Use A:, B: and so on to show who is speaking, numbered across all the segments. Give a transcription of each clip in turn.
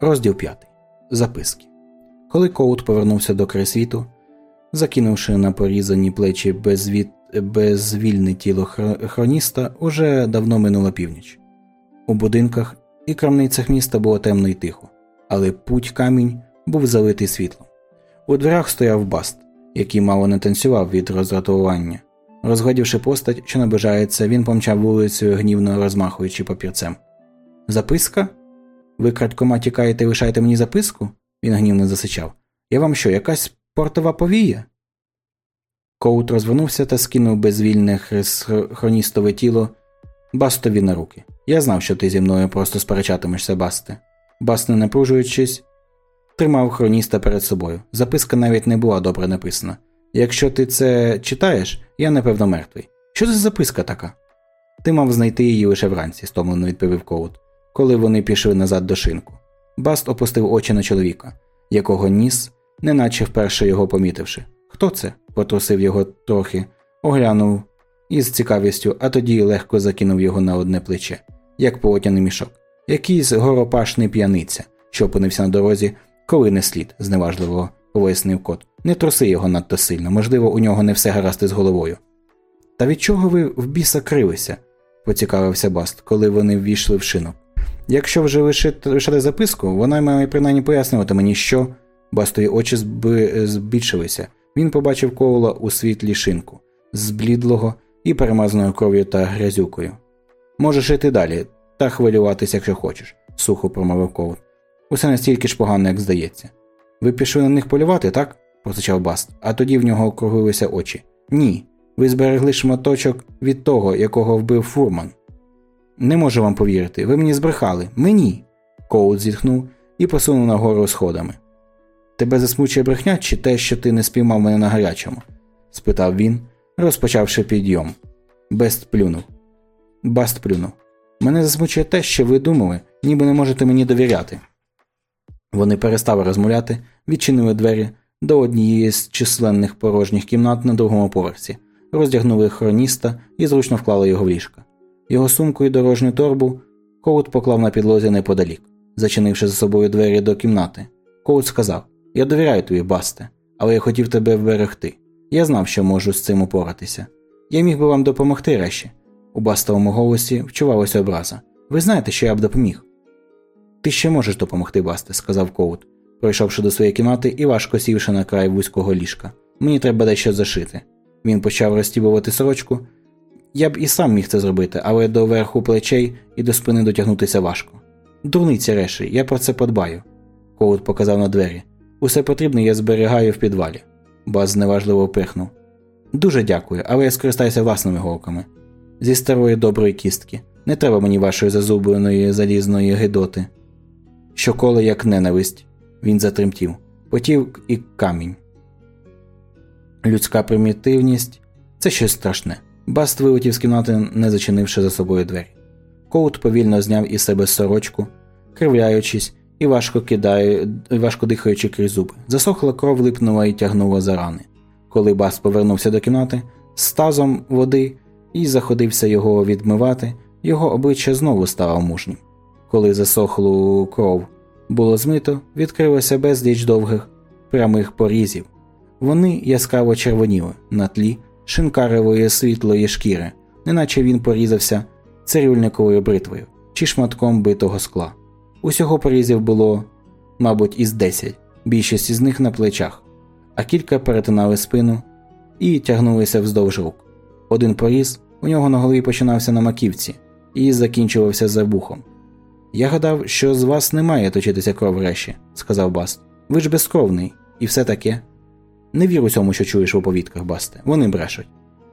A: Розділ 5. Записки. Коли Коут повернувся до край закинувши на порізані плечі безвід... безвільне тіло хроніста, уже давно минула північ. У будинках і крамницях міста було темно і тихо, але путь камінь був залитий світлом. У дверях стояв баст, який мало не танцював від роздратування. Розглядівши постать, що наближається, він помчав вулицею, гнівно розмахуючи папірцем. Записка? Ви крадькома тікаєте і лишаєте мені записку? Він гнівно засичав. Я вам що, якась портова повія? Коут розвернувся та скинув безвільне хроністове тіло Бастові на руки. Я знав, що ти зі мною просто сперечатимешся, Басте. Баст, не напружуючись, тримав хроніста перед собою. Записка навіть не була добре написана. Якщо ти це читаєш, я напевно мертвий. Що це за записка така? Ти мав знайти її лише вранці, стомлено відповів Коут, коли вони пішли назад до шинку. Баст опустив очі на чоловіка, якого ніс, неначе вперше його помітивши. Хто це? потрусив його трохи, оглянув із цікавістю, а тоді легко закинув його на одне плече, як полотняний мішок. Якийсь горопашний п'яниця, що опинився на дорозі, коли не слід, зневажливо пояснив кот. Не троси його надто сильно, можливо, у нього не все гаразд із головою. Та від чого ви в біса крилися? поцікавився Баст, коли вони ввійшли в шинок. Якщо вже лишати записку, вона має принаймні пояснювати мені, що. Бастові очі збільшилися. Він побачив коула у світлі шинку, зблідлого і перемазаною кров'ю та грязюкою. Можеш іти далі та хвилюватися, якщо хочеш, сухо промовив коул. Усе настільки ж погано, як здається. Ви пішли на них полювати, так? просичав Баст, а тоді в нього округлилися очі. Ні. Ви зберегли шматочок від того, якого вбив фурман. Не можу вам повірити, ви мені збрехали. Мені. Коут зітхнув і посунув нагору сходами. Тебе засмучує брехня чи те, що ти не спіймав мене на гарячому? спитав він, розпочавши підйом. Бест плюнув. Баст плюнув. Мене засмучує те, що ви думали, ніби не можете мені довіряти. Вони перестали розмовляти, відчинили двері до однієї з численних порожніх кімнат на другому поверсі, роздягнули хроніста і зручно вклали його в ліжка. Його сумку і дорожню торбу Коут поклав на підлозі неподалік, зачинивши за собою двері до кімнати. Коут сказав Я довіряю тобі, Басте, але я хотів тебе вберегти. Я знав, що можу з цим упоратися. Я міг би вам допомогти реші. У бастовому голосі вчувалася образа. Ви знаєте, що я б допоміг. Ти ще можеш допомогти, Басте, сказав Коут, пройшовши до своєї кімнати і важко сівши на край вузького ліжка. Мені треба дещо зашити. Він почав розтібувати сорочку. Я б і сам міг це зробити, але до верху плечей і до спини дотягнутися важко. Дурниця реші, я про це подбаю. Коут показав на двері. Усе потрібне я зберігаю в підвалі. Бас зневажливо пихнув. Дуже дякую, але я скористаюся власними голками. Зі старої доброї кістки. Не треба мені вашої зазубленої залізної гидоти. Що коле як ненависть, він затремтів, потів і камінь. Людська примітивність це щось страшне. Баст вилетів з кімнати, не зачинивши за собою двері. Коут повільно зняв із себе сорочку, кривляючись і важко кидає, важко дихаючи крізь зуби. Засохла кров липнула і тягнула за рани. Коли Баст повернувся до кімнати з тазом води і заходився його відмивати, його обличчя знову стало мужнім. Коли засохлу кров було змито, відкрилося безліч довгих прямих порізів. Вони яскраво червоніли на тлі шинкаревої світлої шкіри, неначе він порізався цирюльниковою бритвою чи шматком битого скла. Усього порізів було, мабуть, із десять, більшість із них на плечах, а кілька перетинали спину і тягнулися вздовж рук. Один поріз у нього на голові починався на маківці і закінчувався за вухом. Я гадав, що з вас не має точитися кров реші, сказав Баст. Ви ж безкровний, і все таке. Не вір у цьому, що чуєш в оповідках, Басте. Вони брешуть.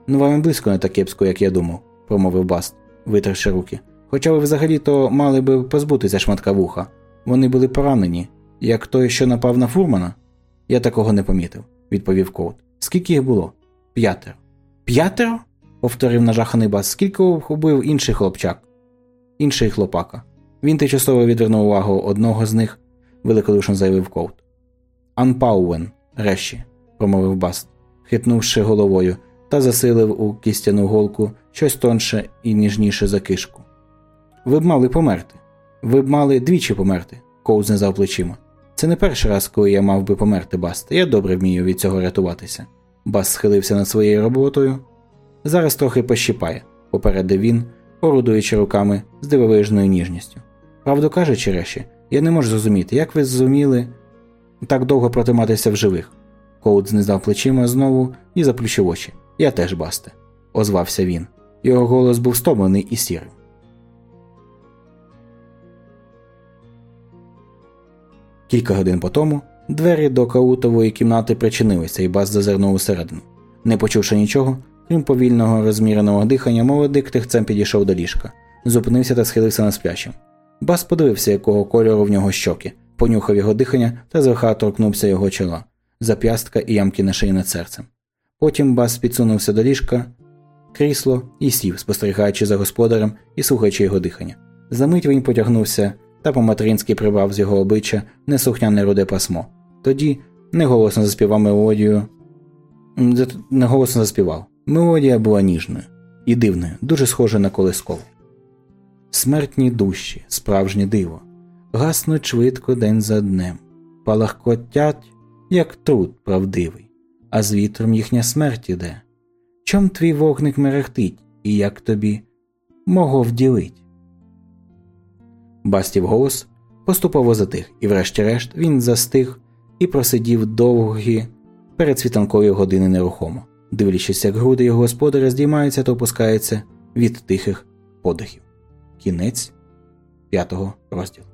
A: Ну вам близько не так кепсько, як я думав, промовив Баст, витерши руки. Хоча ви взагалі то мали би позбутися шматка вуха. Вони були поранені, як той, що напав на фурмана. Я такого не помітив, відповів Коут. Скільки їх було? П'ятеро. П'ятеро? повторив нажаханий бас. Скільки убив інший хлопчак? Інший хлопака. Він тимчасово відвернув увагу одного з них, великодушно заявив Коут. Анпауен, Реші промовив Баст, хитнувши головою, та засилив у кістяну голку щось тонше і ніжніше за кишку. Ви б мали померти. Ви б мали двічі померти. Коут знизав плечима. Це не перший раз, коли я мав би померти, Баст. Я добре вмію від цього рятуватися. Бас схилився над своєю роботою. Зараз трохи пощипає, попередив він, орудуючи руками з дивовижною ніжністю. Правду кажучи, реші, я не можу зрозуміти, як ви зуміли так довго протриматися в живих. Коут знизав плечима знову і заплющив очі. Я теж, басте, озвався він. Його голос був стомлений і сірим. Кілька годин по тому двері до каутової кімнати причинилися, і бас зазирнув усередину. Не почувши нічого, крім повільного розміреного дихання, молодик тихцем підійшов до ліжка, зупинився та схилився на сплячим. Бас подивився, якого кольору в нього щоки, понюхав його дихання та зверха торкнувся його чола, зап'ястка і ямки на шиї над серцем. Потім бас підсунувся до ліжка, крісло і сів, спостерігаючи за господарем і слухаючи його дихання. Замить він потягнувся та по-материнськи прибрав з його обличчя несухняне руде пасмо. Тоді неголосно заспівав мелодію. Неголосно заспівав. Мелодія була ніжною і дивною, дуже схожою на колискову. Смертні душі, справжнє диво, гаснуть швидко день за днем, палахкотять, як труд правдивий, а з вітром їхня смерть іде. Чом твій вогник мерехтить, і як тобі мого вділить? Бастів голос поступово затих, і, врешті-решт, він застиг і просидів довгі перед світанкової години нерухомо, дивлячись, як груди його господаря здіймаються та опускаються від тихих подихів. Кінець п'ятого розділу.